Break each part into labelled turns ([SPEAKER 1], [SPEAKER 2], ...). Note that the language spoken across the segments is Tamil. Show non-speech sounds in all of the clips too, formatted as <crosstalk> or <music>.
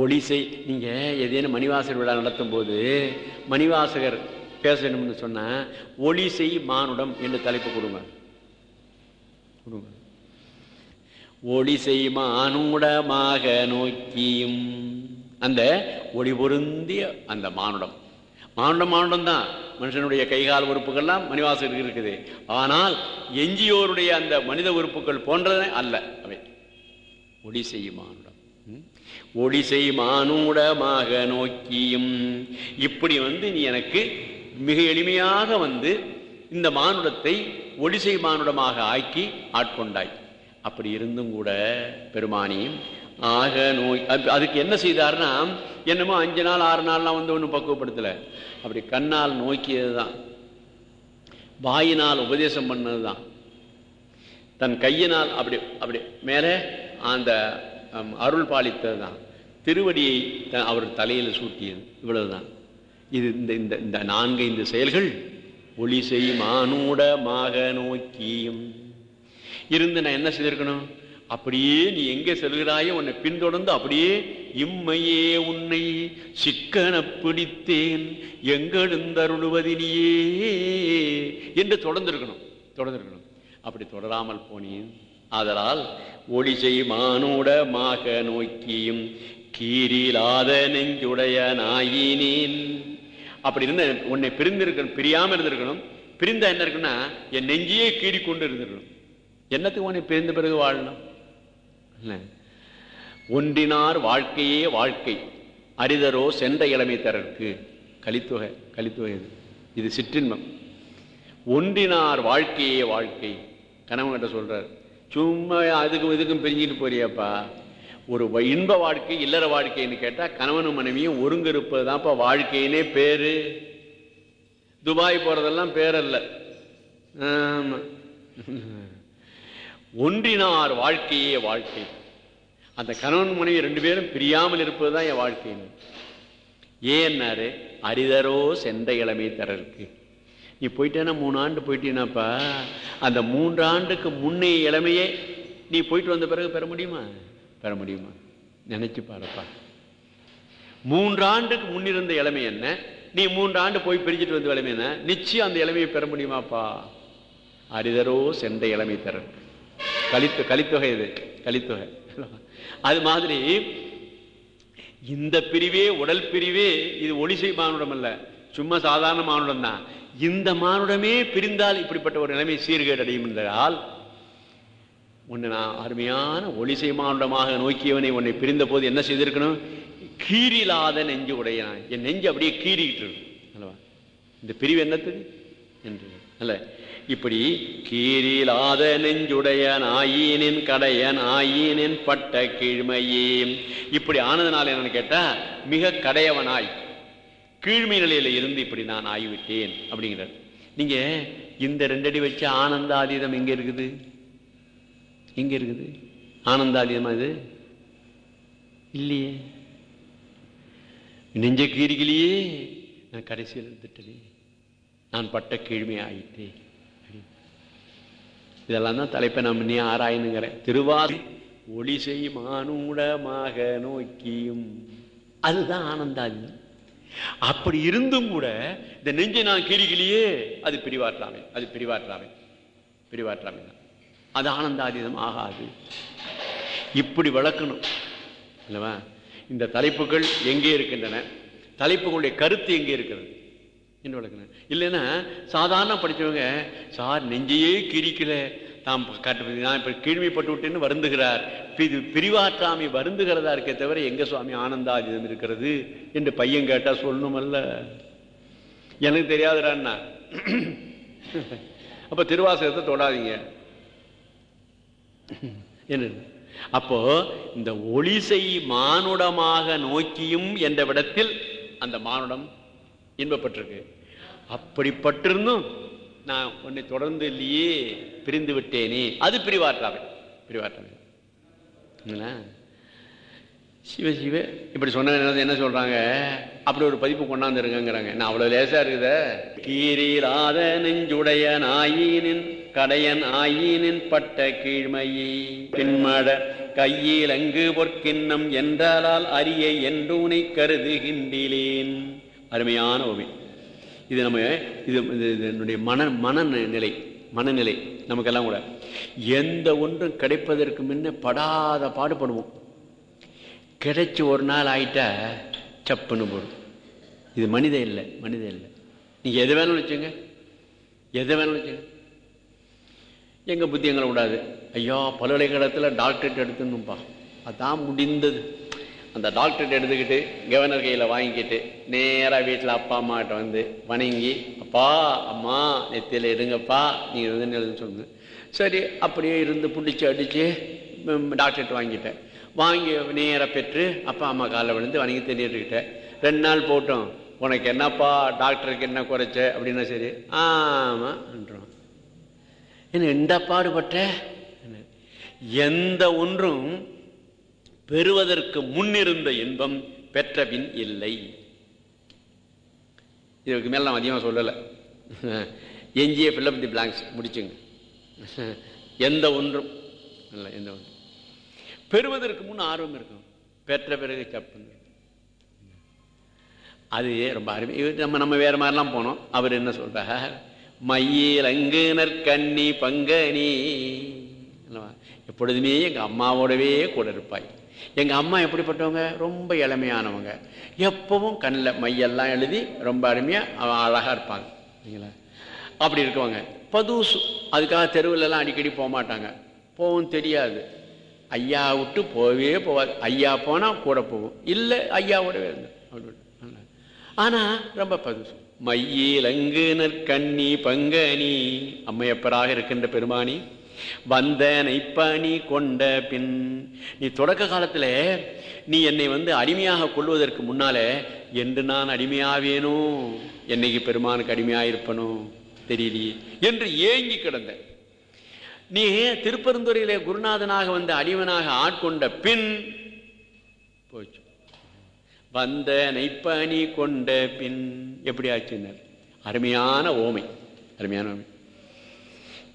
[SPEAKER 1] ஒளிசை நீங்கள் எதேனும் மணிவாசகர் விழா நடத்தும் போது மணிவாசகர் பேசணும்னு சொன்னால் ஒளிசை மானுடம் என்று தலைப்பு கொடுங்க கொடுங்க ஒளிசை மானுடமாக நோக்கியும் அந்த ஒளி பொருந்திய அந்த மானுடம் மானுடம் மானுடம் தான் மனுஷனுடைய கைகால் உறுப்புகள்லாம் மணிவாசகருக்கு இருக்குது ஆனால் எஞ்சியோருடைய அந்த மனித உறுப்புகள் போன்றதே அல்ல அவை ஒளி மானுடம் ஒடிசை மானூடமாக நோக்கியும் இப்படி வந்து நீ எனக்கு மிக எளிமையாக வந்து இந்த மானுடத்தை ஒடிசை மானுடமாக ஆக்கி ஆட்கொண்டாய் அப்படி இருந்தும் கூட பெருமானியும் ஆக நோய் அதுக்கு என்ன செய்தார்னா என்னமோ அஞ்சு நாள் ஆறு நாள்லாம் வந்து ஒன்றும் பக்குவப்படுத்தலை அப்படி கண்ணால் நோக்கியது தான் வாயினால் உபதேசம் பண்ணது தான் தன் கையினால் அப்படி அப்படி மேலே அந்த அருள் பாலித்தது தான் திருவடியை அவர் தலையில் சூட்டியது இவ்வளவுதான் இது இந்த இந்த இந்த நான்கு இந்த செயல்கள் ஒளி செய்யும் ஆனூடமாக நோக்கியும் இருந்து நான் என்ன செய்திருக்கணும் அப்படியே நீ எங்கே செல்கிறாயோ உன்னை பின்தொடர்ந்து அப்படியே இம்மையே உன்னை சிக்கன பிடித்தேன் எங்கெழுந்தருளுவதினியே என்று தொடர்ந்திருக்கணும் தொடர்ந்திருக்கணும் அப்படி தொடராமல் போனேன் அதனால் ஒளிசை மாக நோக்கியும் கீரிலாத நெஞ்சுடைய நாயினேன் அப்படி இருந்த உன்னை பிரிந்திருக்கணும் பிரியாமல் இருந்திருக்கணும் பிரிந்த என்ன இருக்குன்னா என் நெஞ்சியே கீறி கொண்டு இருந்திருக்கணும் என்னத்துக்கு உன்னை பிரிந்த பிறகு வாழணும் ஒன்றினார் வாழ்க்கையே வாழ்க்கை அரிதரோ சென்ற இளமை தரற்கு கலித்தொகை கலித்தொகை இது இது சிற்றின்மம் ஒன்றினார் வாழ்க்கையே வாழ்க்கை கணவன் கிட்ட சொல்றாரு சும்மா அதுக்கும் இதுக்கும் பிரிஞ்சுட்டு போறியாப்பா ஒரு இன்ப வாழ்க்கை இல்லற வாழ்க்கைன்னு கேட்டால் கணவனும் மனைவியும் ஒருங்கிருப்பது தான்ப்பா வாழ்க்கையினே பேர் துபாய் போகிறதெல்லாம் பேரல்ல ஒன்றினார் வாழ்க்கையே வாழ்க்கை அந்த கணவன் மனைவி ரெண்டு பேரும் பிரியாமல் இருப்பது தான் என் வாழ்க்கைன்னு ஏன்னாரு அரிதரோ சென்ற இளமை தரருக்கு நீ போயிட்டேன்னா மூணு ஆண்டு போயிட்டீனாப்பா அந்த மூன்று ஆண்டுக்கு முன்னே இளமையே நீ போயிட்டு வந்த பிறகு பெற முடியுமா பெற முடியுமா நினைச்சு பாருப்பா மூன்று ஆண்டுக்கு முன்னிருந்த இளமை என்ன நீ மூன்று ஆண்டு போய் பிரிஞ்சிட்டு வந்த இளமை என்ன நிச்சயம் அந்த இளமையை பெற முடியுமாப்பா அரிதரோ சென்ற இளமை தர கழித்து கலித்தொகை இது கலித்தொகை அது மாதிரி இந்த பிரிவே உடல் பிரிவே இது ஒளிசை மானுடம் அல்ல சும்மா சாதாரண மானுடம் தான் இந்த மானுடமே பிரிந்தால் இப்படிப்பட்ட ஒரு நிலைமை சீர்கேடு அடையும் என்றால் உன்னை நான் அருமையான ஒளிசை மானுடமாக நோக்கியவனை உன்னை பிரிந்த போது என்ன செய்திருக்கணும் கீறிலாத நெஞ்சு உடையான் என் நெஞ்சு அப்படியே கீறிக்கிட்டு இருக்கும் அல்லவா இந்த பிரிவு என்னத்துக்கு என்று அல்ல இப்படி கீரிலாத நெஞ்சுடைய நாயினின் கடையன் ஆயினின் பட்ட கீழ்மையே இப்படி ஆனதுனால என்னன்னு கேட்டா மிக கடையவனாய் கீழ்மை நிலையில இருந்து இப்படி நான் ஆகிவிட்டேன் அப்படிங்கிறார் நீங்க இந்த ரெண்டடி வச்சு ஆனந்தாதீதம் எங்க இருக்குது எங்க இருக்குது ஆனந்தாதீதமா இது இல்லையே நெஞ்ச கீரிகளையே நான் கடைசியில் இருந்துட்டே நான் பட்ட கீழ்மை ஆயிட்டேன் இதெல்லாம் தான் தலைப்பை நம்ம நீ ஆராயணுங்கிறேன் திருவாதி ஒளி செய்யும் ஆனூடமாக நோக்கியும் அதுதான் ஆனந்தாதீதம் அப்படி இருந்தும் கூட இந்த நெஞ்சை நான் கீழிகிலேயே அது பிரிவாற்றாமே அது பிரிவாற்றாமே பிரிவாற்றாமே தான் அது ஆனந்தாதீதம் ஆகாது இப்படி வளர்க்கணும் இல்லவா இந்த தலைப்புகள் எங்கே இருக்கின்றன தலைப்புகளுடைய கருத்து எங்கே இருக்கிறது என்ன வளர்க்கணும் இல்லைன்னா சாதாரண படித்தவங்க சார் நெஞ்சையே கிரிக்கலை நாம் காட்டு நான் இப்போ கீழ்மைப்பட்டு விட்டேன்னு வருந்துகிறார் இது பிரிவாற்றாமை வருந்துகிறதா இருக்க தவிர எங்க சுவாமி ஆனந்தாஜிதம் இருக்கிறது என்று பையன் கேட்டா சொல்லணுமல்ல எனக்கு தெரியாதுடா <clears throat> அப்ப திருவாசகத்தை தொடாதீங்க என்ன அப்போ இந்த ஒளிசை மானுடமாக நோக்கியும் என்ற விடத்தில் அந்த மானுடம் இன்பப்பட்டிருக்கு அப்படிப்பட்டிருந்தும் நான் உன்னை தொடர்ந்து இல்லையே பிரிந்து விட்டேனே அது பிரிவாற்றாமை பிரிவாற்றாமை சிவ சிவ இப்படி சொன்ன என்ன சொல்றாங்க அப்படி ஒரு பதிப்பு கொண்டாந்து இருங்கிறாங்க நான் அவ்வளவு லேசா இருக்குத கீரீராத நெஞ்சுடைய நாயினின் கடையன் ஆயினின் பட்ட கீழ்மையை பின்மட கையில் அங்கு பொற்கிண்ணம் என்றாலால் அரிய என்று உனை கருதுகின்றேன் அருமையான ஓவியம் இது நம்ம இது என்னுடைய மன மனநிலை மனநிலை நமக்கெல்லாம் கூட எந்த ஒன்றும் கிடைப்பதற்கு முன்ன படாத பாடுபடுவோம் கிடைச்சி ஒரு நாள் ஆகிட்டா சப்புன்னு போடும் இது மனித இல்லை மனித இல்லை நீங்கள் எதை வேணாலும் வச்சுங்க எதை வேணாலும் வச்சுங்க எங்கள் புத்தி எங்களை விடாது ஐயோ பல்கலைக்கழகத்தில் டாக்டரேட் எடுத்துணும்பா அதான் முடிந்தது அந்த டாக்டர்கிட்ட எடுத்துக்கிட்டு கவர்னர் கையில் வாங்கிக்கிட்டு நேராக வீட்டில் அப்பா அம்மாட்ட வந்து வணங்கி அப்பா அம்மா நெத்தியில் எடுங்கப்பா நீங்கள் வந்து எழுதுன்னு சொன்னது சரி அப்படியே இருந்து பிடிச்சி அடித்து டாக்டர்கிட்ட வாங்கிட்டேன் வாங்கி நேராக பெற்று அப்பா அம்மா காலை விழுந்து வணங்கி தெரியிட்டுக்கிட்டேன் ரெண்டு நாள் போட்டோம் உனக்கு என்னப்பா டாக்டருக்கு என்ன குறைச்ச அப்படின்னா சரி ஆமாம்ன்றோம் என்ன எந்த பாடுபட்ட எந்த ஒன்றும் பெறுவதற்கு முன்னிருந்த இன்பம் பெற்ற பின் இல்லை இதற்கு மேல நான் அதிகமாக சொல்லலை எஞ்சிய பிள்ளை பத்தி பிளாங்க்ஸ் முடிச்சுங்க எந்த ஒன்றும் இல்லை எந்த ஒன்றும் பெறுவதற்கு முன் ஆர்வம் இருக்கும் பெற்ற பிறகு சப்புன்னு அது ரொம்ப அருமை நம்ம நம்ம வேற மாதிரிலாம் போனோம் அவர் என்ன சொல்ற மயில் அங்கு கண்ணி பங்கனி எப்பொழுதுமே எங்கள் அம்மாவோடவே கூட இருப்பாய் எங்கள் அம்மா எப்படிப்பட்டவங்க ரொம்ப இளமையானவங்க எப்பவும் கண்ணில் மையெல்லாம் எழுதி ரொம்ப அருமையாக அழகாக இருப்பாங்க இல்லைங்களா அப்படி இருக்கவங்க பதுசு அதுக்காக தெருவுலலாம் அடிக்கடி போக மாட்டாங்க போகவும் தெரியாது ஐயா விட்டு போகவே போவாது ஐயா போனால் கூட போகும் இல்லை ஐயா விடவே அப்படின்னு ஆனால் ரொம்ப பதுசு மையிலங்கு நற்கண்ணி பங்கனி அம்மையப்பராக இருக்கின்ற பெருமானி வந்தனை பணி கொண்ட பின் நீ தொடக்க காலத்தில் நீ என்னை வந்து அடிமையாக கொள்வதற்கு முன்னாலே என்று நான் அடிமையாவேனோ என்னைக்கு பெருமானுக்கு அடிமையாக இருப்பனோ தெரியலையே என்று ஏங்கி கிடந்த நீ திருப்பெருந்துறையிலே குருநாதனாக வந்த அடிவனாக ஆட்கொண்ட பின் போச்சு வந்த நைப்பணி கொண்ட பின் எப்படி ஆச்சுனர் அருமையான ஓமை அருமையான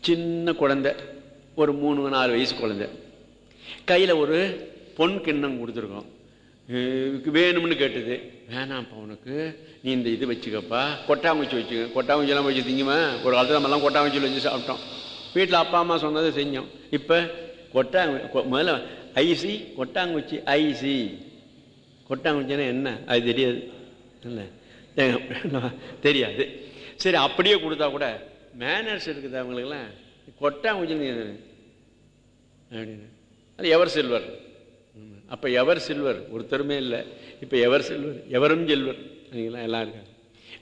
[SPEAKER 1] சின்ன குழந்தை ஒரு மூணு நாலு வயசு குழந்தை கையில் ஒரு பொன் கிண்ணம் கொடுத்துருக்கோம் வேணும்னு கேட்டது வேணாம்ப்பா உனக்கு நீ இந்த இது வச்சுக்கப்பா கொட்டாங்குச்சி வச்சுக்க கொட்டாங்குச்சிலாம் வச்சு திங்குமா ஒரு காலத்தில் நம்மலாம் கொட்டாங்குச்சியில் வச்சு சாப்பிட்டோம் வீட்டில் அப்பா அம்மா சொன்னதை செஞ்சோம் இப்போ கொட்டாங்கு முதல்ல ஐசி கொட்டாங்குச்சி ஐசி கொட்டாங்குச்சின்னா என்ன அது தெரியாது இல்லை <laughs> தெரியாது சரி அப்படியே கொடுத்தா கூட மேனர்ஸ் இருக்குது அவங்களுக்குலாம் கொட்டான் கொஞ்சம் அப்படின்னு அது எவர் செல்வர் அப்போ எவர் செல்வர் ஒருத்தருமே இல்லை இப்போ எவர் செல்வர் எவரும் செல்வர் அப்படிங்களா எல்லாம் இருக்காங்க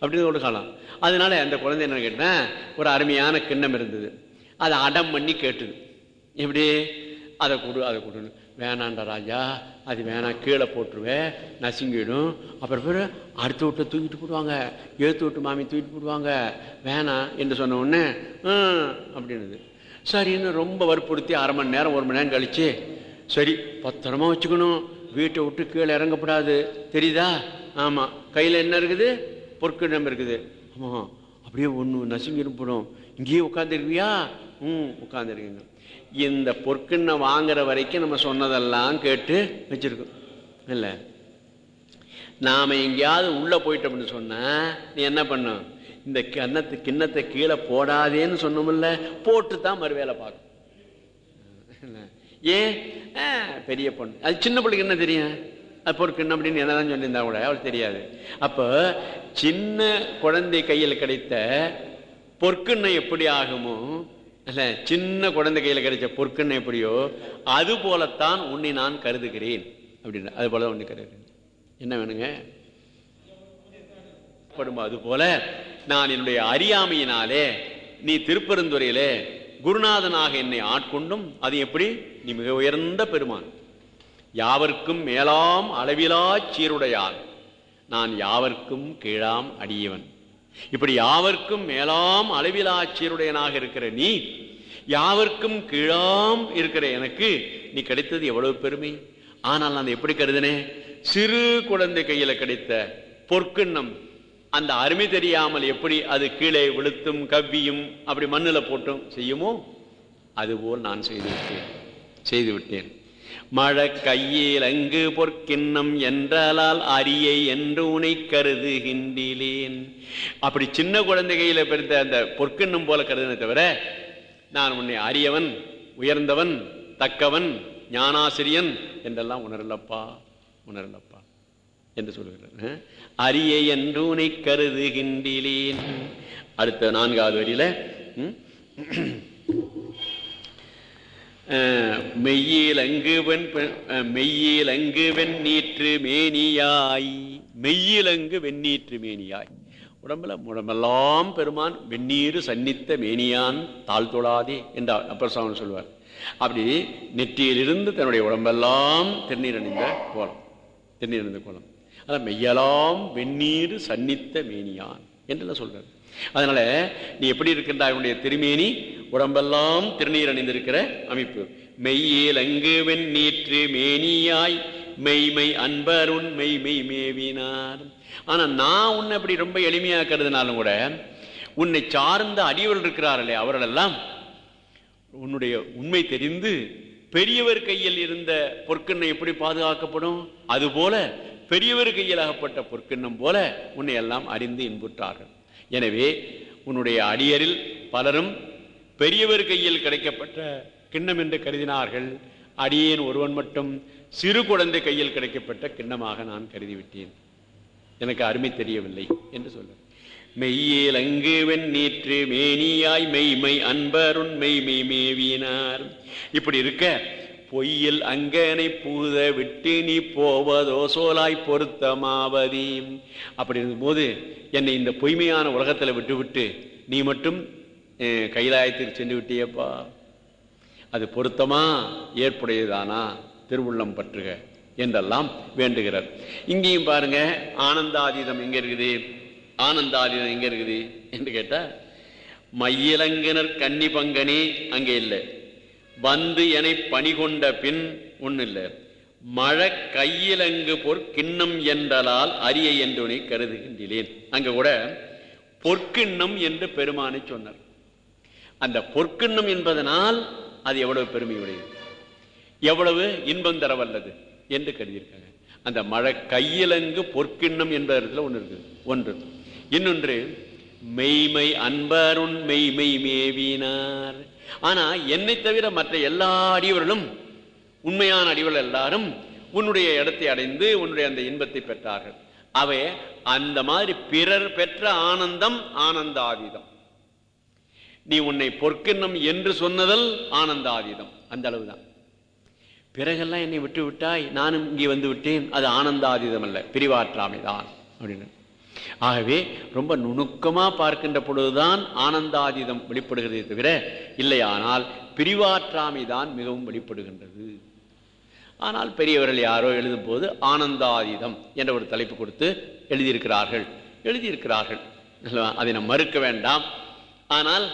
[SPEAKER 1] அப்படின்னு ஒரு காலம் அதனால அந்த குழந்தை என்ன கேட்டேன் ஒரு அருமையான கிண்ணம் இருந்தது அதை அடம் பண்ணி கேட்டுது எப்படி அதை கொடு அதை கொடுன்னு வேணாண்டா ராஜா அது வேணாம் கீழே போட்டுருவேன் நசுங்கிடும் அப்புறம் பேர் அடுத்த விட்டு தூக்கிட்டு போடுவாங்க ஏற்று விட்டு மாமி தூக்கிட்டு போடுவாங்க வேணாம் என்று சொன்ன உடனே அப்படின்னுது சரின்னு ரொம்ப வற்புறுத்தி அரை மணி நேரம் ஒரு மணி நேரம் கழிச்சு சரி பத்திரமா வச்சுக்கணும் வீட்டை விட்டு கீழே இறங்கப்படாது தெரியுதா ஆமாம் கையில் என்ன இருக்குது பொற்கிடம் இருக்குது ஆமாம் அப்படியே ஒன்று நசுங்கிடும் போடும் இங்கேயே உட்காந்துருக்கியா ம் உட்காந்துருக்கீங்க இந்த பொற்கிண்ணை வாங்குற வரைக்கும் நம்ம சொன்னதெல்லாம் கேட்டு வச்சிருக்கோம் இல்லை நாம் எங்கேயாவது உள்ளே போயிட்டோம்னு சொன்னால் நீ என்ன பண்ணும் இந்த கிண்ணத்து கிண்ணத்தை கீழே போடாதேன்னு சொன்னோம்ல போட்டு தான் மறுவேலை பார்க்கும் ஏன் பெரிய பொண்ணு அது சின்ன பிள்ளைக்கு என்ன தெரியும் அது பொறுக்கணும் அப்படின்னு என்னதான் சொல்லியிருந்தா கூட அவளுக்கு தெரியாது அப்போ சின்ன குழந்தை கையில் கிடைத்த பொற்கிண்ணம் எப்படி ஆகுமோ சின்ன குழந்தை கையில் கிடைச்ச பொற்கண்ணை எப்படியோ அது போலத்தான் உன்னை நான் கருதுகிறேன் அப்படின்னு அது போல உன்னை கருதுகிறேன் என்ன வேணுங்க அது போல நான் என்னுடைய அறியாமையினாலே நீ திருப்பெருந்துறையிலே குருநாதனாக என்னை ஆட்கொண்டும் அது எப்படி நீ மிக உயர்ந்த பெருமான் யாவர்க்கும் மேலாம் அளவிலா சீருடையால் நான் யாவர்க்கும் கீழாம் அடியவன் இப்படி யாவர்க்கும் மேலாம் அளவிலாச்சியருடையனாக இருக்கிற நீ யாவர்க்கும் கீழாம் இருக்கிற எனக்கு நீ கிடைத்தது எவ்வளவு பெருமை ஆனால் நான் எப்படி கருதுனே சிறு குழந்தை கையில கிடைத்த பொற்கிண்ணம் அந்த அருமை தெரியாமல் எப்படி அது கீழே விழுத்தும் கவ்வியும் அப்படி மண்ணில் போட்டும் செய்யுமோ அதுபோல் நான் செய்து விட்டேன் செய்து விட்டேன் கையில் அங்கு பொற்கிண்ணம் என்றாலால் அரியை என்று உனை கருதுகின்றேன் அப்படி சின்ன குழந்தைகையில் பிறந்த அந்த பொற்கிண்ணம் போல கருதுன தவிர நான் உன்னை அரியவன் உயர்ந்தவன் தக்கவன் ஞானாசிரியன் என்றெல்லாம் உணரலப்பா உணரலப்பா என்று சொல்கிறார் அரிய என்று உனை கருதுகின்றேன் அடுத்த நான்காவது வரியில மெய்யில் அங்குவன் மெய்யில் அங்கு வெண்ணீற்று மேனியாய் மெய்யில் அங்கு வெண்ணீற்று மேனியாய் உடம்புல உடம்பெல்லாம் பெருமான் வெந்நீர் சன்னித்த மேனியான் தாழ் தொழாதே என்றார் அப்பர் சாமன் சொல்வார் அப்படி நெற்றியிலிருந்து தன்னுடைய உடம்பெல்லாம் திருநீர் அணிந்த கோலம் திருநீர் அணிந்த கோலம் அதான் மெய்யலாம் வெந்நீர் சன்னித்த மேனியான் என்றெல்லாம் சொல்றாரு அதனால நீ எப்படி இருக்கின்ற அவனுடைய திருமேனி உடம்பெல்லாம் திருநீர் அணிந்திருக்கிற அமைப்பு மெய்யில் அங்கு நீற்று மேனியாய் மெய்மை அன்பருண் மெய் மேவினார் ஆனா நான் உன்னை அப்படி ரொம்ப எளிமையா கூட உன்னை சார்ந்த அடியவர்கள் இருக்கிறார்களே அவர்களெல்லாம் உன்னுடைய உண்மை தெரிந்து பெரியவர் கையில் இருந்த பொற்கண்ணை எப்படி பாதுகாக்கப்படும் அதுபோல பெரியவர் கையில் அகப்பட்ட பொற்கிண்ணம் போல உன்னை எல்லாம் அறிந்து இன்புற்றார்கள் எனவே உன்னுடைய அடியரில் பலரும் பெரியவர் கையில் கிடைக்கப்பட்ட கிண்ணம் என்று கருதினார்கள் அடியேன் ஒருவன் மட்டும் சிறு குழந்தை கையில் கிடைக்கப்பட்ட கிண்ணமாக நான் கருதிவிட்டேன் எனக்கு அருமை தெரியவில்லை என்று சொல்ல மெய்யிலங்கு நீற்று மேனியாய் மெய்மை அன்பருண் மெய்மை மேவியினார் இப்படி இருக்க பொய்யில் அங்கனை பூத விட்டு நீ போவதோ சோலாய் பொருத்தமாவதி அப்படி இருக்கும்போது என்னை இந்த பொய்மையான உலகத்தில் விட்டுவிட்டு நீ மட்டும் கைலாயத்தில் சென்று விட்டியப்பா அது பொருத்தமா ஏற்புடையதானா திருவுள்ளம் பற்றுக என்றெல்லாம் வேண்டுகிறார் இங்கேயும் பாருங்க ஆனந்தாதீதம் எங்க இருக்குது ஆனந்தாதீதம் எங்க இருக்குது என்று கேட்டா மையிலங்கினர் கன்னி பங்கனி அங்கே இல்லை வந்து என கொண்ட பின் ஒண்ணு இல்லை மழை கையிலங்கு பொற்கிண்ணம் என்றலால் அரிய என்று கருதுகின்றேன் அங்க கூட பொற்கிண்ணம் என்று பெருமானை சொன்னார் அந்த பொற்கிண்ணம் என்பதனால் அது எவ்வளவு பெருமை உடையது எவ்வளவு இன்பம் தரவல்லது என்று கருதியிருக்காங்க அந்த மழை கையிலங்கு பொற்கிண்ணம் என்பதில் ஒன்று இருக்கு ஒன்று இன்னொன்று மெய்மை அன்பருண் மெய்மை மேவினார் ஆனா என்னை தவிர மற்ற எல்லா அடிவர்களும் உண்மையான அடிவர்கள் எல்லாரும் உன்னுடைய இடத்தை அடைந்து உன்னுடைய அந்த இன்பத்தை பெற்றார்கள் அவை அந்த மாதிரி பிறர் பெற்ற ஆனந்தம் ஆனந்த நீ உன்னை பொற்கின்னம் என்று சொன்னதல் ஆனந்த ஆதிதம் அந்த அளவுதான் பிறகெல்லாம் என்னை விட்டு விட்டாய் நானும் இங்கே வந்து விட்டேன் அது ஆனந்தாதிதம் அல்ல பிரிவாற்றாமைதான் அப்படின்னு ஆகவே ரொம்ப நுணுக்கமாக பார்க்கின்ற பொழுதுதான் ஆனந்தாதீதம் வெளிப்படுகிறதே தவிர இல்லையானால் பிரிவாற்றாமைதான் மிகவும் வெளிப்படுகின்றது ஆனால் பெரியவர்கள் யாரோ எழுதும் போது ஆனந்தாதீதம் என்ற ஒரு தலைப்பு கொடுத்து எழுதியிருக்கிறார்கள் எழுதியிருக்கிறார்கள் அதை நாம் மறுக்க வேண்டாம் ஆனால்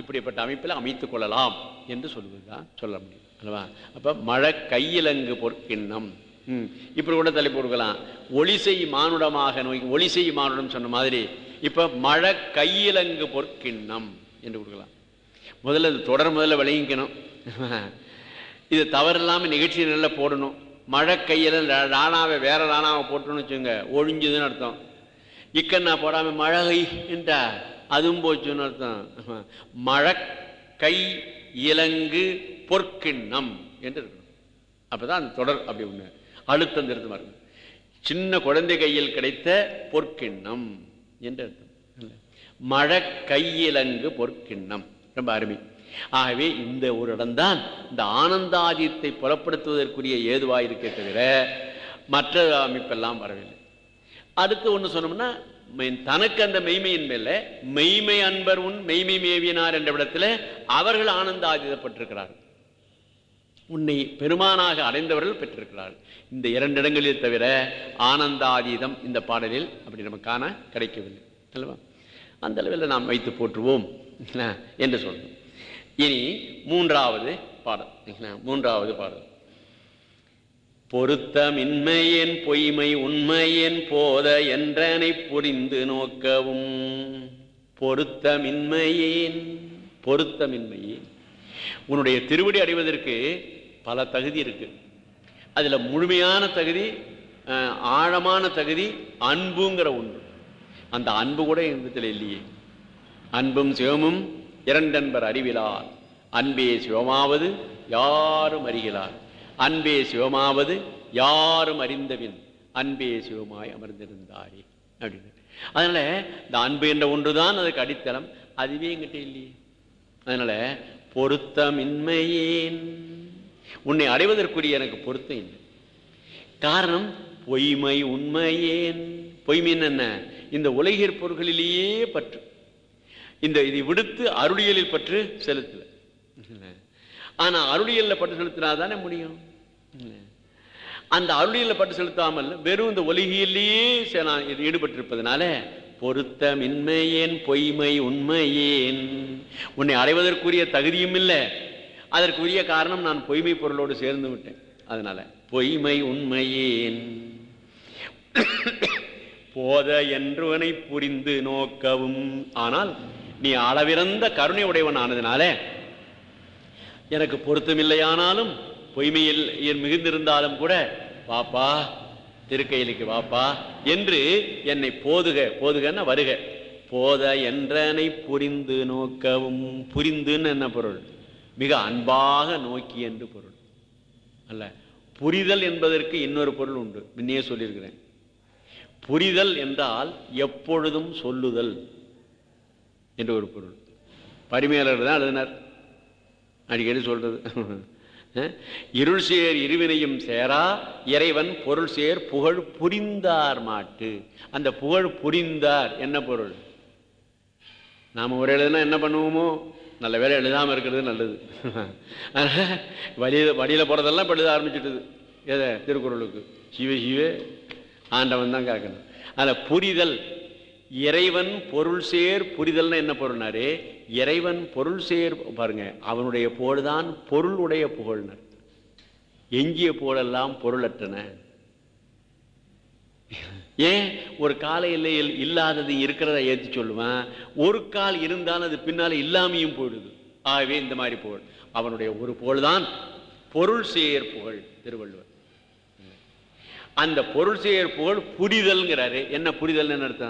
[SPEAKER 1] இப்படிப்பட்ட அமைப்பில் அமைத்துக் கொள்ளலாம் என்று சொல்வதுதான் சொல்ல முடியும் அல்லவா அப்போ மழை கையிலங்கு பொற்கிண்ணம் இப்படி கூட தலைப்பு கொடுக்கலாம் ஒளிசெய் மானுடமாக நோய் ஒளிசெய் மானுடம் சொன்ன மாதிரி இப்ப மழை கையிலங்கு பொற்கிண்ணம் என்று கொடுக்கலாம் முதல்ல அது தொடர் முதல்ல விளங்கிக்கணும் இது தவறில்லாமல் நிகழ்ச்சி நல்லா போடணும் மழை கையில ராணாவை வேற ராணாவை போட்டோன்னு வச்சுங்க ஒழிஞ்சுதுன்னு அர்த்தம் இக்கண்ணா போடாமல் மழை என்றா அதுவும் போச்சுன்னு அர்த்தம் மழை கை இலங்கு பொற்கிண்ணம் என்று இருக்கணும் அப்போ தான் அந்த தொடர் அப்படி ஒன்று அழுத்தம் திருத்தமாக இருக்கும் சின்ன குழந்தை கையில் கிடைத்த பொற்கிண்ணம் என்று அர்த்தம் மழை கையிலங்கு பொற்கிண்ணம் ரொம்ப அருமை ஆகவே இந்த ஒரு இடம்தான் இந்த ஆனந்தாதியத்தை புலப்படுத்துவதற்குரிய ஏதுவாயிருக்கே தவிர மற்ற அமைப்பெல்லாம் வரவில்லை அடுத்து ஒன்று சொன்னோம்னா தனக்கு அந்த மெய்மையின் மேல மெய்மை அன்பர் உன் மெய்மை மேவினார் என்ற இடத்துல அவர்கள் ஆனந்த ஆதிதப்பட்டிருக்கிறார்கள் உன்னை பெருமானாக அடைந்தவர்கள் பெற்றிருக்கிறார்கள் இந்த இரண்டு இடங்களில் தவிர ஆனந்தாதீதம் இந்த பாடலில் அப்படி நமக்கு காண கிடைக்கவில்லை அல்லவா அந்த அளவில் நாம் வைத்து போற்றுவோம் என்று சொல்லணும் இனி மூன்றாவது பாடல் மூன்றாவது பாடல் பொருத்தமின்மையன் பொய்மை உண்மையின் போத என்றனை புரிந்து நோக்கவும் பொருத்தமின்மையேன் பொருத்தமின்மையேன் உன்னுடைய திருவடி அடைவதற்கு பல தகுதி இருக்கு அதில் முழுமையான தகுதி ஆழமான தகுதி அன்புங்கிற ஒன்று அந்த அன்பு கூட எங்கத்தில் இல்லையே அன்பும் சிவமும் இரண்டன்பர் அறிவிலார் அன்பே சிவமாவது யாரும் அறிகிறார் அன்பே சிவமாவது யாரும் அறிந்தவின் அன்பே சிவமாய் அமர்ந்திருந்தாரே அப்படின்னு அதனால இந்த அன்பு என்ற ஒன்றுதான் அதுக்கு அடித்தளம் அதுவே எங்கிட்ட இல்லையே அதனால பொருத்தமின்மையேன் உன்னை அடைவதற்குரிய எனக்கு பொருத்தம் இல்லை காரணம் பொய்மை உண்மையேன் பொய்மை என்ன இந்த உலகியற் பொருள்களிலேயே பற்று இந்த இதை விடுத்து அருளியலில் பற்று செலுத்தல ஆனா அருளியலில் பற்று செலுத்தினாதானே முடியும் அந்த அருளியலில் பற்று செலுத்தாமல் வெறும் இந்த ஒலிகியிலேயே ஈடுபட்டிருப்பதனால பொருத்தமின்மையேன் பொய்மை உண்மையேன் உன்னை அடைவதற்குரிய தகுதியும் இல்லை அதற்குரிய காரணம் நான் பொய்மை பொருளோடு சேர்ந்து விட்டேன் அதனால பொய்மை உண்மையேன் போத என்றுவனை புரிந்து நோக்கவும் ஆனால் நீ அளவிறந்த கருணை உடையவன் ஆனதுனால எனக்கு பொருத்தமில்லையானாலும் பொய்மையில் மிகுந்திருந்தாலும் கூட வாப்பா திருக்கையிலுக்கு வாப்பா என்று என்னை போதுக போதுகன்னா வருக போத என்றனை புரிந்து நோக்கவும் புரிந்துன்னு என்ன பொருள் மிக அன்பாக நோக்கி என்று பொருள் அல்ல புரிதல் என்பதற்கு இன்னொரு பொருள் உண்டு முன்னே சொல்லியிருக்கிறேன் புரிதல் என்றால் எப்பொழுதும் சொல்லுதல் என்று ஒரு பொருள் பரிமையாளர் தான் எழுதினார் அடிக்கடி சொல்றது <laughs> இருள் சேர் இருவினையும் சேரா இறைவன் பொருள் சேர் புகழ் புரிந்தார் மாட்டு அந்த புகழ் புரிந்தார் என்ன பொருள் நாம் ஒரு எழுதுனா என்ன பண்ணுவோமோ நல்ல வேலை எழுதாமல் இருக்கிறது நல்லது அதனால் வழியில் வழியில் போகிறதெல்லாம் இப்போ எழுத ஆரம்பிச்சுட்டுது எதை திருக்குறளுக்கு சிவ சிவே ஆண்டவன் தான் கேட்கணும் அதில் புரிதல் இறைவன் பொருள் சேர் புரிதல்னு என்ன பொருள்னாரு இறைவன் பொருள் சேர் பாருங்க அவனுடைய புகழ்தான் பொருளுடைய புகழ்னர் எஞ்சிய புகழெல்லாம் பொருளற்றன ஏன் ஒரு கால எல்லையில் இல்லாதது இருக்கிறதா ஏற்றி சொல்லுவேன் ஒரு கால் இருந்தாலும் அது பின்னால் இல்லாமையும் போயிடுது ஆகவே இந்த மாதிரி போல் அவனுடைய ஒரு தான் பொருள் செயற் புகழ் திருவள்ளுவர் அந்த பொருள் செயற் புகழ் புரிதல்ங்கிறாரு என்ன புரிதல் என்ன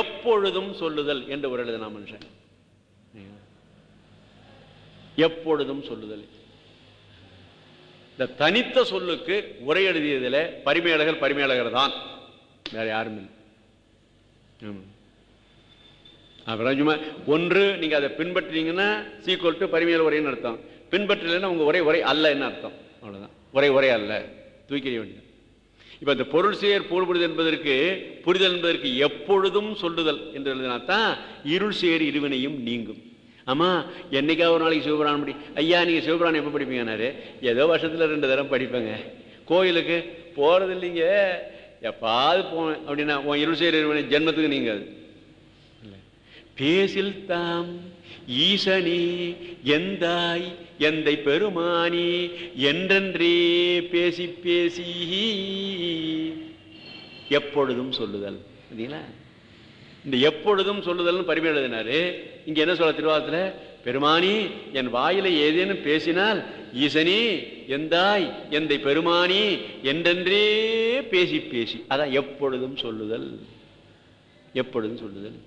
[SPEAKER 1] எப்பொழுதும் சொல்லுதல் என்று ஒரு எழுதினா மனுஷன் எப்பொழுதும் சொல்லுதல் இந்த தனித்த சொல்லுக்கு உரை எழுதியதில் பரிமையாளர்கள் பரிமையாளர்கள் தான் வேற யாரும் இல்லை அப்புறம் சும்மா ஒன்று நீங்கள் அதை பின்பற்றினீங்கன்னா சீக்குவல் டு பரிமையல் உரைன்னு அர்த்தம் பின்பற்றலைன்னா உங்கள் உரை உரை அல்ல என்ன அர்த்தம் அவ்வளவுதான் உரை உரை அல்ல தூக்கி வேண்டியது இப்போ இந்த பொருள் சேர் போல் என்பதற்கு புரிதல் என்பதற்கு எப்பொழுதும் சொல்லுதல் என்று எழுதினாத்தான் இருள் சேர் இருவினையும் நீங்கும் ஆமாம் என்னைக்கா ஒரு நாளைக்கு சிவபுராணம் படி ஐயா நீங்கள் சிவபுராணம் எப்போ படிப்பீங்கன்னாரு ஏதோ வருஷத்தில் ரெண்டு தரம் படிப்பேங்க கோயிலுக்கு போறது இல்லைங்க எப்பாவது போவேன் அப்படின்னா உன் இருள் செய்கிற ஜென்மத்துக்கு நீங்கள் பேசில் தாம் ஈசனி எந்தாய் எந்தை பெருமானி என்றென்றே பேசி பேசி எப்பொழுதும் சொல்லுதல் பார்த்தீங்களா இந்த எப்பொழுதும் சொல்லுதல்னு பரிமை எழுதினாரு இங்க என்ன சொல்ல திருவாரத்தில் பெருமானி என் வாயில ஏதேனும் பேசினால் ஈசனி எந்தாய் எந்தை பெருமானி என்றென்றே பேசி பேசி அதான் எப்பொழுதும் சொல்லுதல் எப்பொழுதும் சொல்லுதல்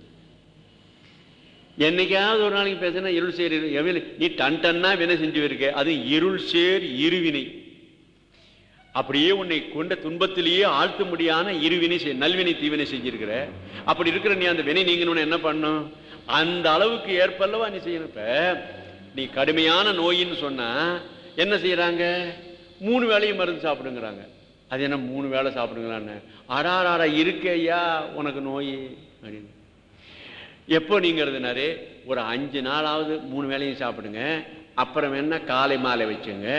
[SPEAKER 1] என்னைக்காவது ஒரு நாளைக்கு பேசினா இருள் சேர் நீ டன் டன்னா வினை செஞ்சு இருக்க அது இருள் சேர் இருவினை அப்படியே உன்னை கொண்ட துன்பத்திலேயே ஆழ்த்த முடியான இருவினை செய் நல்வினை தீவினை செஞ்சிருக்கிற அப்படி இருக்கிற நீ அந்த வினை நீங்கணும்னு என்ன பண்ணும் அந்த அளவுக்கு ஏற்பல்லவா நீ செய்யறப்ப நீ கடுமையான நோயின்னு சொன்னா என்ன செய்யறாங்க மூணு வேலையும் மருந்து சாப்பிடுங்கிறாங்க அது என்ன மூணு வேலை சாப்பிடுங்களான்னு அடாராடா இருக்கையா உனக்கு நோய் அப்படின்னு எப்போ நீங்கிறதுனாரு ஒரு அஞ்சு நாளாவது மூணு வேலையும் சாப்பிடுங்க அப்புறம் என்ன காலை மாலை வச்சுங்க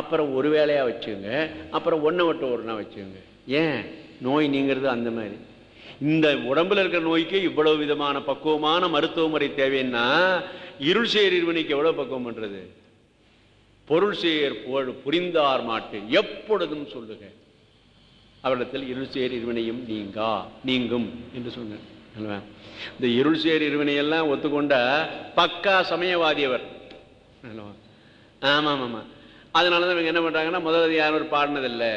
[SPEAKER 1] அப்புறம் ஒரு வேலையாக வச்சுங்க அப்புறம் ஒன்றை விட்டு ஒரு நாள் வச்சுங்க ஏன் நோய் நீங்கிறது அந்த மாதிரி இந்த உடம்புல இருக்கிற நோய்க்கு இவ்வளவு விதமான பக்குவமான மருத்துவ முறை தேவைன்னா இருள் இருவனைக்கு எவ்வளோ பக்குவம் பண்ணுறது பொருள் செயர் புரிந்தார் மாட்டு எப்பொழுதும் சொல்லுங்க அவரிடத்தில் இருள் சேர் இருவினையும் நீங்கா நீங்கும் என்று சொன்னார் இந்த இருள் சேர் இருவினையெல்லாம் ஒத்துக்கொண்ட பக்கா சமயவாதியவர் ஆமாம் ஆமாம் அதனால தான் இவங்க என்ன பண்ணுறாங்கன்னா முதல்ல யாரும் பாடினதில்லை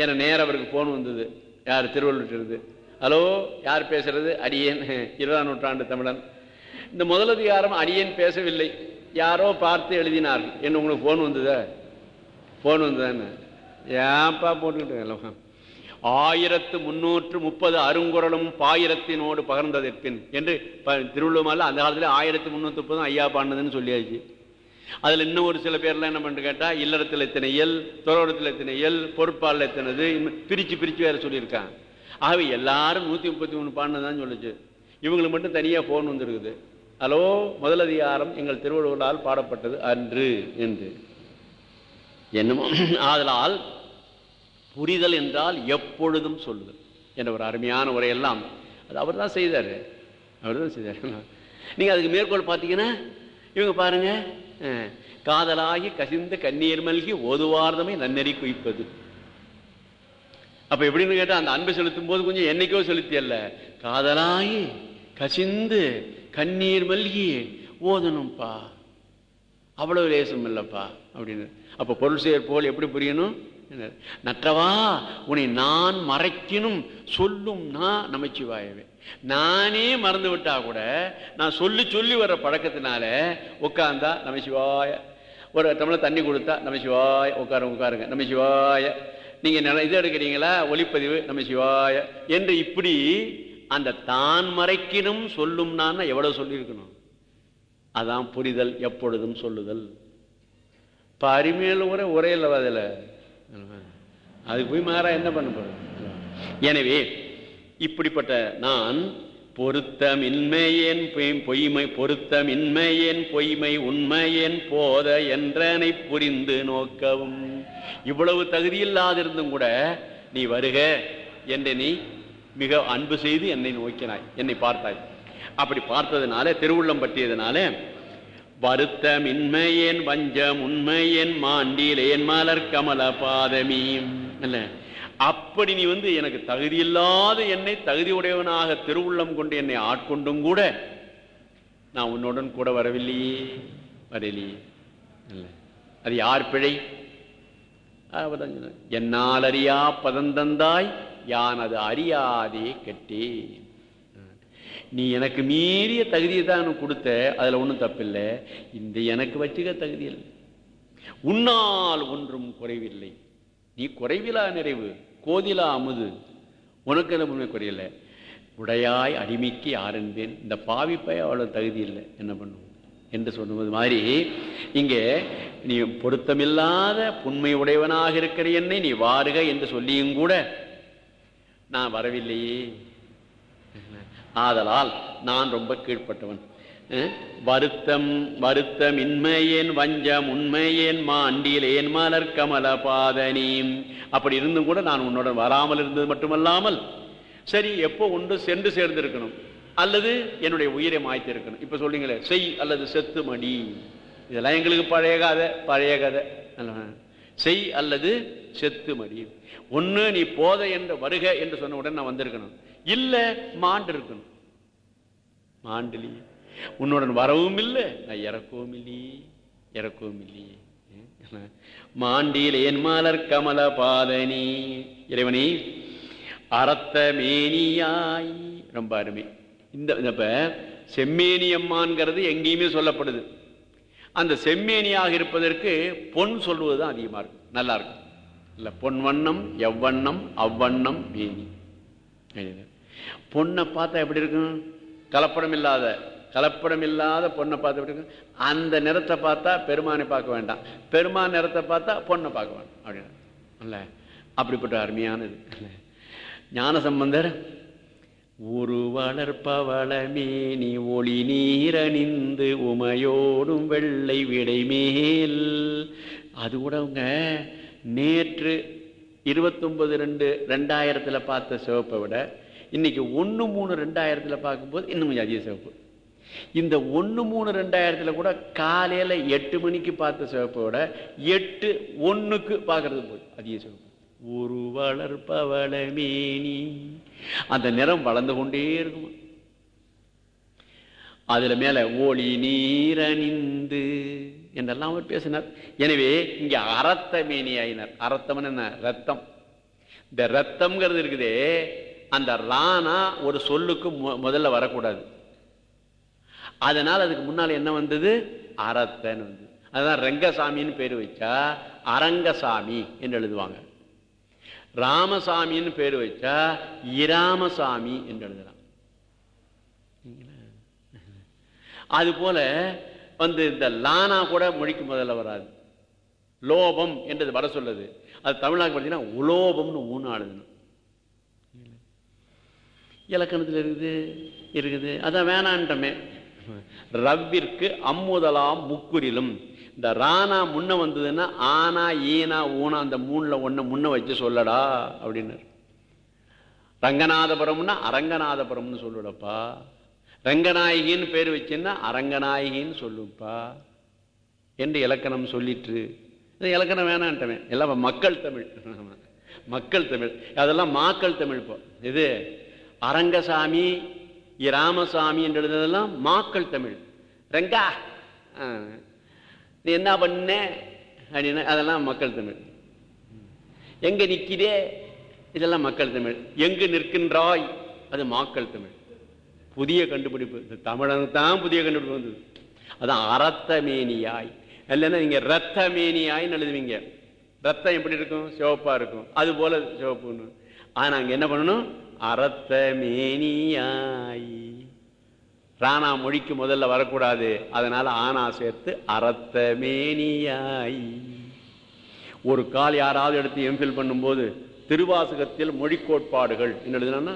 [SPEAKER 1] ஏன்னா நேரம் அவருக்கு ஃபோன் வந்தது யார் திருவள்ளூர்லேருந்து ஹலோ யார் பேசுறது அடியேன் இருபதாம் நூற்றாண்டு தமிழன் இந்த முதலதிகாரம் அடியேன் பேசவில்லை யாரோ பார்த்து எழுதினார்கள் என்ன உங்களுக்கு ஃபோன் வந்ததா ஃபோன் வந்ததான்னு ஏன்ப்பா போட்டுக்கிட்டு ஆயிரத்து முன்னூற்று முப்பது அருங்குரலும் பாயிரத்தினோடு பகர்ந்ததற்பின் என்று திருவள்ளுவல்ல அந்த காலத்தில் ஆயிரத்து முன்னூற்றி முப்பதும் ஐயா பாண்டதுன்னு சொல்லியாச்சு அதில் இன்னும் ஒரு சில பேர்லாம் என்ன பண்ணு கேட்டால் இல்லறத்தில் எத்தனை இயல் துறவரத்தில் எத்தனை இயல் பொறுப்பாளில் எத்தனது பிரித்து பிரித்து வேறு சொல்லியிருக்காங்க ஆகவே எல்லாரும் நூற்றி முப்பத்தி மூணு பாண்டதான் சொல்லிச்சு இவங்களுக்கு மட்டும் தனியாக ஃபோன் வந்துருக்குது ஹலோ முதலதிகாரம் எங்கள் திருவள்ளுவரால் பாடப்பட்டது அன்று என்று என்னமோ ஆதலால் புரிதல் என்றால் எப்பொழுதும் சொல்லுதல் என்ற ஒரு அருமையான உரையெல்லாம் அது அவர் தான் செய்தார் அவர் தான் செய்தார் நீங்கள் அதுக்கு மேற்கோள் பார்த்தீங்கன்னா இவங்க பாருங்க காதலாகி கசிந்து கண்ணீர் மல்கி ஒதுவார்தமே நன்னெறி குவிப்பது அப்போ எப்படின்னு கேட்டால் அந்த அன்பை செலுத்தும் போது கொஞ்சம் என்னைக்கோ செலுத்தியல்ல காதலாகி கசிந்து கண்ணீர் மல்கி ஓதணும்ப்பா அவ்வளோ லேசம் இல்லைப்பா அப்படின்னு அப்போ பொருள் செயற் போல் எப்படி புரியணும் நற்றவா உன்னை நான் மறைக்கினும் சொல்லும் நான் நமச்சிவாயவே நானே மறந்து விட்டா கூட நான் சொல்லி சொல்லி வர்ற பழக்கத்தினால உட்காந்தா நமச்சிவாய ஒரு தமிழ தண்ணி கொடுத்தா நமச்சிவாய உட்காருங்க உட்காருங்க நமச்சிவாய நீங்கள் நில இது எடுக்கிறீங்களா ஒளிப்பதிவு நமச்சிவாய என்று இப்படி அந்த தான் மறைக்கினும் சொல்லும் நான் எவ்வளோ சொல்லியிருக்கணும் அதான் புரிதல் எப்பொழுதும் சொல்லுதல் இப்போ உரை உரையில் வதில்லை அதுக்கு போய் மாறா என்ன பண்ண எனவே இப்படிப்பட்ட நான் பொருத்தமின்மையேன் பொய்மை பொருத்தமின்மையேன் பொய்மை உண்மையேன் போத என்றனை புரிந்து நோக்கவும் இவ்வளவு தகுதியில்லாதிருந்தும் கூட நீ வருக என்று நீ மிக அன்பு செய்து என்னை நோக்கினாய் என்னை பார்த்தாய் அப்படி பார்த்ததுனால திருவுள்ளம் பற்றியதுனால வருத்தமின்மையேன் வஞ்சம் உண்மையேன் என் மலர் கமல பாதமியும் அல்ல அப்படி நீ வந்து எனக்கு தகுதி இல்லாத என்னை தகுதி உடையவனாக திருவுள்ளம் கொண்டு என்னை ஆட்கொண்டும் கூட நான் உன்னுடன் கூட வரவில்லையே வரலையே இல்லை அது யார் பிழை என்னால் அறியா பதந்தந்தாய் யான் அது அறியாதே கெட்டேன் நீ எனக்கு மீறிய தகுதியை தான் கொடுத்த அதில் ஒன்றும் தப்பில்லை இந்த எனக்கு வச்சுக்க தகுதி இல்லை உன்னால் ஒன்றும் குறைவில்லை நீ குறைவிலா நிறைவு கோதிலா அமுது உனக்கு என்ன குறையில்லை உடையாய் அடிமைக்கு ஆரம்பேன் இந்த பாவிப்பை அவ்வளோ தகுதி இல்லை என்ன பண்ணுவோம் என்று சொன்னது மாதிரி இங்கே நீ பொருத்தமில்லாத புண்மை உடையவனாக இருக்கிற என்னை நீ வாருக என்று சொல்லியும் கூட நான் வரவில்லையே ஆதலால் நான் ரொம்ப கீழ்பட்டவன் வருத்தம் வருத்தம் இன்மையேன் வஞ்சம் உண்மையேன் மாண்டிலேன் மலர் கமல பாதனீம் அப்படி இருந்தும் கூட நான் உன்னோட வராமல் இருந்தது மட்டுமல்லாமல் சரி எப்போ ஒன்று சென்று சேர்ந்திருக்கணும் அல்லது என்னுடைய உயிரை மாய்த்து இருக்கணும் இப்போ சொல்லுங்களேன் செய் அல்லது செத்து மடி இதெல்லாம் எங்களுக்கு பழைய கதை பழைய கதை செய் அல்லது செத்து மடி ஒன்று நீ போதை என்று வருக என்று சொன்ன உடனே நான் வந்திருக்கணும் இல்ல மாண்டு இருக்கணும் மாண்டலி உன்னுடன் வரவும் இல்லை நான் இறக்கவும் இல்லையே இறக்கவும் இல்லையே மாண்டியில் என் மலர் கமல பாதனி இறைவனி அறத்த மேனியாய் ரொம்ப அருமை இந்த செம்மேனி அம்மாங்கிறது எங்கேயுமே சொல்லப்படுது அந்த செம்மேனியாக இருப்பதற்கு பொன் சொல்வது தான் அதிகமாக இருக்கும் நல்லா இருக்கும் இல்லை பொன் வண்ணம் எவ்வண்ணம் அவ்வண்ணம் மேனி பொண்ணை பார்த்தா எப்படி இருக்கும் கலப்படம் இல்லாத கலப்படம் இல்லாத பொண்ணை பார்த்து எப்படி இருக்கும் அந்த நிறத்தை பார்த்தா பெருமானை பார்க்க வேண்டாம் பெருமான் நிறத்தை பார்த்தா பொண்ணை பார்க்க வேண்டாம் அப்படின்னா இல்லை அப்படிப்பட்ட அருமையானது ஞான சம்பந்தர் ஒரு நீ ஒளி நீரணிந்து உமையோடும் வெள்ளை விடைமேல் அது கூட அவங்க நேற்று இருபத்தொம்பது ரெண்டு ரெண்டாயிரத்தில் பார்த்த சிவப்பை விட இன்னைக்கு ஒன்று மூணு ரெண்டாயிரத்தில் பார்க்கும்போது இன்னும் கொஞ்சம் அதிக சிவப்பு இந்த ஒன்று மூணு ரெண்டாயிரத்தில் கூட காலையில் எட்டு மணிக்கு பார்த்த சிவப்போட எட்டு ஒன்றுக்கு பார்க்கறது போய் அதிக சிவப்பு ஒரு வளர்ப்பவளமேனி அந்த நிறம் வளர்ந்து கொண்டே இருக்கும் அதுல மேல ஓலி நீரணிந்து என்றெல்லாம் அவர் பேசினார் எனவே இங்க அரத்த மேனி ஆயினார் அரத்தம்னு என்ன ரத்தம் இந்த ரத்தம்ங்கிறது இருக்குதே அந்த ராணா ஒரு சொல்லுக்கு முதல்ல வரக்கூடாது அதனால் அதுக்கு முன்னால் என்ன வந்தது அறத்தன் வந்து அதுதான் ரங்கசாமின்னு பேர் வச்சா அரங்கசாமி என்று எழுதுவாங்க ராமசாமின்னு பேர் வச்சா இராமசாமி என்று அது அதுபோல வந்து இந்த லானா கூட மொழிக்கு முதல்ல வராது லோபம் என்றது வர சொல்லுது அது தமிழ்நாடு பார்த்தீங்கன்னா உலோபம்னு மூணு இலக்கணத்தில் இருக்குது இருக்குது அதான் வேணான்றமே ரவ்விற்கு அம்முதலாம் முக்குரிலும் இந்த ராணா முன்ன வந்ததுன்னா ஆனா ஈனா ஊனா அந்த மூணில் ஒன்றை முன்ன வச்சு சொல்லடா அப்படின்னு ரங்கநாதபுரம்னா அரங்கநாதபுரம்னு சொல்லுடப்பா ரங்கநாயகின்னு பேர் வச்சுன்னா அரங்கநாயகின்னு சொல்லுப்பா என்று இலக்கணம் சொல்லிட்டு இலக்கணம் வேணான்ட்டவன் எல்லாம் மக்கள் தமிழ் மக்கள் தமிழ் அதெல்லாம் மாக்கள் தமிழ் இப்போ இது அரங்கசாமி ராமசாமி என்று எழுதுனதெல்லாம் மாக்கள் தமிழ் ரங்கா நீ என்ன பண்ண அப்படின்னா அதெல்லாம் மக்கள் தமிழ் எங்க நிற்கிறே இதெல்லாம் மக்கள் தமிழ் எங்கு நிற்கின்றாய் அது மாக்கள் தமிழ் புதிய கண்டுபிடிப்பு தமிழனு தான் புதிய கண்டுபிடிப்பு வந்தது அதான் அரத்தமேனியாய் இல்லைன்னா நீங்க ரத்தமேனியாய்னு எழுதுவீங்க ரத்தம் எப்படி இருக்கும் சிவப்பா இருக்கும் அது போல சிவப்புன்னு ஆனால் அங்க என்ன பண்ணணும் அறத்த மேனியாய் ராணா மொழிக்கு முதல்ல வரக்கூடாது அதனால ஆனா சேர்த்து அறத்த மேனியாய் ஒரு கால் யாராவது எடுத்து எம்ஃபில் பண்ணும்போது திருவாசகத்தில் மொழி கோட்பாடுகள் என்ன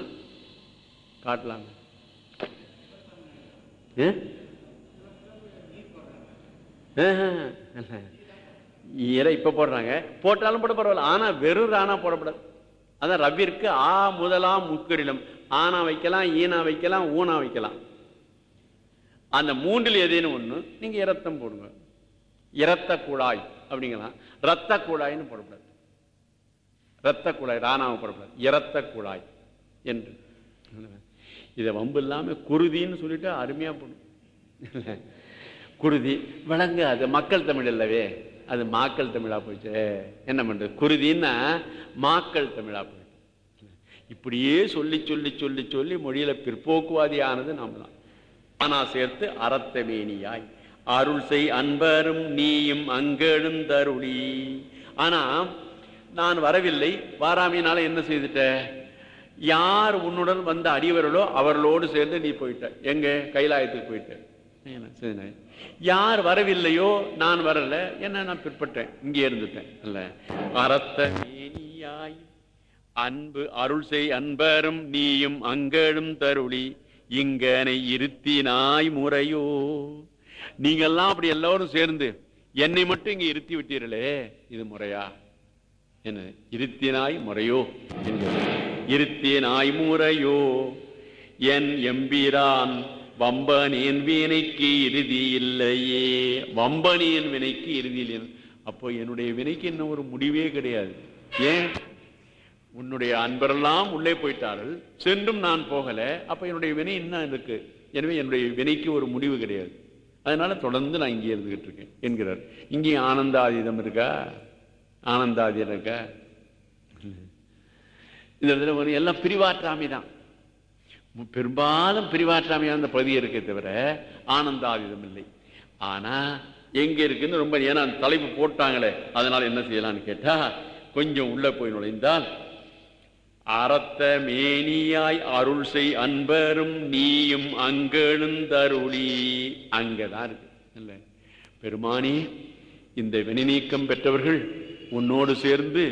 [SPEAKER 1] காட்டலாம் இப்ப போடுறாங்க போட்டாலும் போட பரவாயில்ல ஆனா வெறும் ராணா போடப்படாது அதான் ரவிற்கு ஆ முதலாம் முக்கடிலும் ஆனா வைக்கலாம் ஈனா வைக்கலாம் ஊனா வைக்கலாம் அந்த மூன்றில் எதுன்னு ஒண்ணு நீங்க இரத்தம் போடுங்க இரத்த குழாய் அப்படிங்கலாம் ரத்த குழாய்னு போடக்கூடாது ரத்த குழாய் ராணாவை போடக்கூடாது இரத்த குழாய் என்று இதை வம்பு இல்லாமல் குருதின்னு சொல்லிட்டு அருமையா போடும் குருதி விளங்காது மக்கள் தமிழ் இல்லவே அது மாக்கள் தமிழா போச்சு என்ன பண்ணுறது குருதின்னா மாக்கள் தமிழா போயிட்டு இப்படியே சொல்லி சொல்லி சொல்லி சொல்லி மொழியில் பிற்போக்குவாதியானது நாம தான் ஆனா சேர்த்து அறத்தமேனியாய் அருள் செய் அன்பரும் நீயும் அங்கெழுந்தருளி ஆனால் நான் வரவில்லை வாராமையினால என்ன செய்துட்ட யார் உன்னுடன் வந்த அடிவர்களோ அவர்களோடு சேர்ந்து நீ போயிட்ட எங்க கைலாயத்துக்கு போயிட்ட யார் வரவில்லையோ நான் வரல என்ன நான் பிற்பட்டேன் இங்கே இருந்துட்டேன் அல்ல அறத்த மேனியாய் அன்பு அருள் செய் அன்பரும் நீயும் அங்கேடும் தருளி இங்கனை இருத்தினாய் முறையோ நீங்கெல்லாம் அப்படி எல்லாரும் சேர்ந்து என்னை மட்டும் இங்க இருத்தி விட்டீர்களே இது முறையா என்ன இருத்தினாய் முறையோ இருத்தினாய் முறையோ என் எம்பிரான் வம்பனின் வினைக்கு இறுதி இல்லையே வம்பனியின் வினைக்கு இறுதி இல்லை அப்போ என்னுடைய வினைக்கு இன்னும் ஒரு முடிவே கிடையாது ஏன் உன்னுடைய அன்பரெல்லாம் உள்ளே போயிட்டார்கள் சென்றும் நான் போகல அப்ப என்னுடைய வினை இன்னும் இருக்கு எனவே என்னுடைய வினைக்கு ஒரு முடிவு கிடையாது அதனால தொடர்ந்து நான் இங்கே இருந்துகிட்டு இருக்கேன் என்கிறார் இங்கே ஆனந்தாதீதம் இருக்கா ஆனந்தாதீதம் இருக்கா இந்த எல்லாம் பிரிவாற்றாமை தான் பெரும்பாலும் பிரிவாற்றாமையா அந்த பகுதி இருக்கே தவிர ஆனந்தாவிதம் இல்லை ஆனா எங்கே இருக்குன்னு ரொம்ப ஏன்னா தலைப்பு போட்டாங்களே அதனால் என்ன செய்யலாம்னு கேட்டால் கொஞ்சம் உள்ளே போய் நுழைந்தால் அறத்த மேனியாய் அருள் செய் அன்பரும் நீயும் அங்கெழுந்தருளி அங்கதான் இருக்கு இல்ல பெருமானி இந்த வினை பெற்றவர்கள் உன்னோடு சேர்ந்து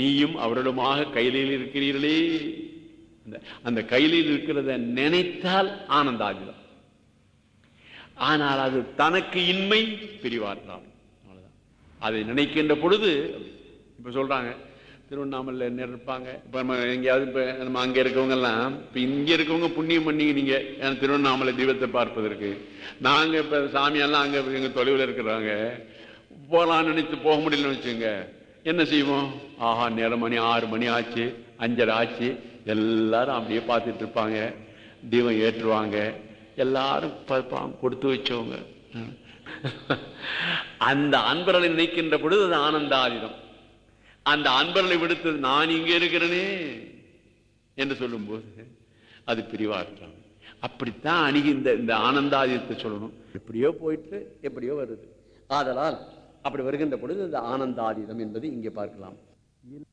[SPEAKER 1] நீயும் அவர்களுமாக கையிலில் இருக்கிறீர்களே அந்த கையில் இருக்கிறத நினைத்தால் ஆனந்தாகிதம் ஆனால் அது தனக்கு இன்மை பிரிவார்த்தான் அதை நினைக்கின்ற பொழுது இப்ப சொல்றாங்க திருவண்ணாமலை இருப்பாங்க இப்போ நம்ம எங்கேயாவது இப்போ நம்ம அங்க இருக்கவங்க எல்லாம் இப்போ இங்கே இருக்கவங்க புண்ணியம் பண்ணி நீங்க ஏன்னா திருவண்ணாமலை தீபத்தை பார்ப்பதற்கு நாங்கள் இப்போ சாமியெல்லாம் அங்கே எங்கள் தொலைவில் இருக்கிறாங்க போகலாம்னு நினைத்து போக முடியலன்னு வச்சுங்க என்ன செய்வோம் ஆஹா நேரம் மணி ஆறு மணி ஆச்சு அஞ்சரை ஆச்சு எல்லாரும் அப்படியே பார்த்துட்டு இருப்பாங்க தீபம் ஏற்றுவாங்க எல்லாரும் கொடுத்து வச்சவங்க அந்த அன்பர்களை நினைக்கின்ற பொழுது அது ஆனந்தாதிதம் அந்த அன்பர்களை விடுத்தது நான் இங்கே இருக்கிறேனே என்று சொல்லும்போது அது பிரிவார்த்தம் அப்படித்தான் அணுகி இந்த இந்த ஆனந்தாதியத்தை சொல்லணும் எப்படியோ போயிட்டு எப்படியோ வருது ஆதலால் அப்படி வருகின்ற பொழுது இந்த ஆனந்தாதிதம் என்பது இங்கே பார்க்கலாம்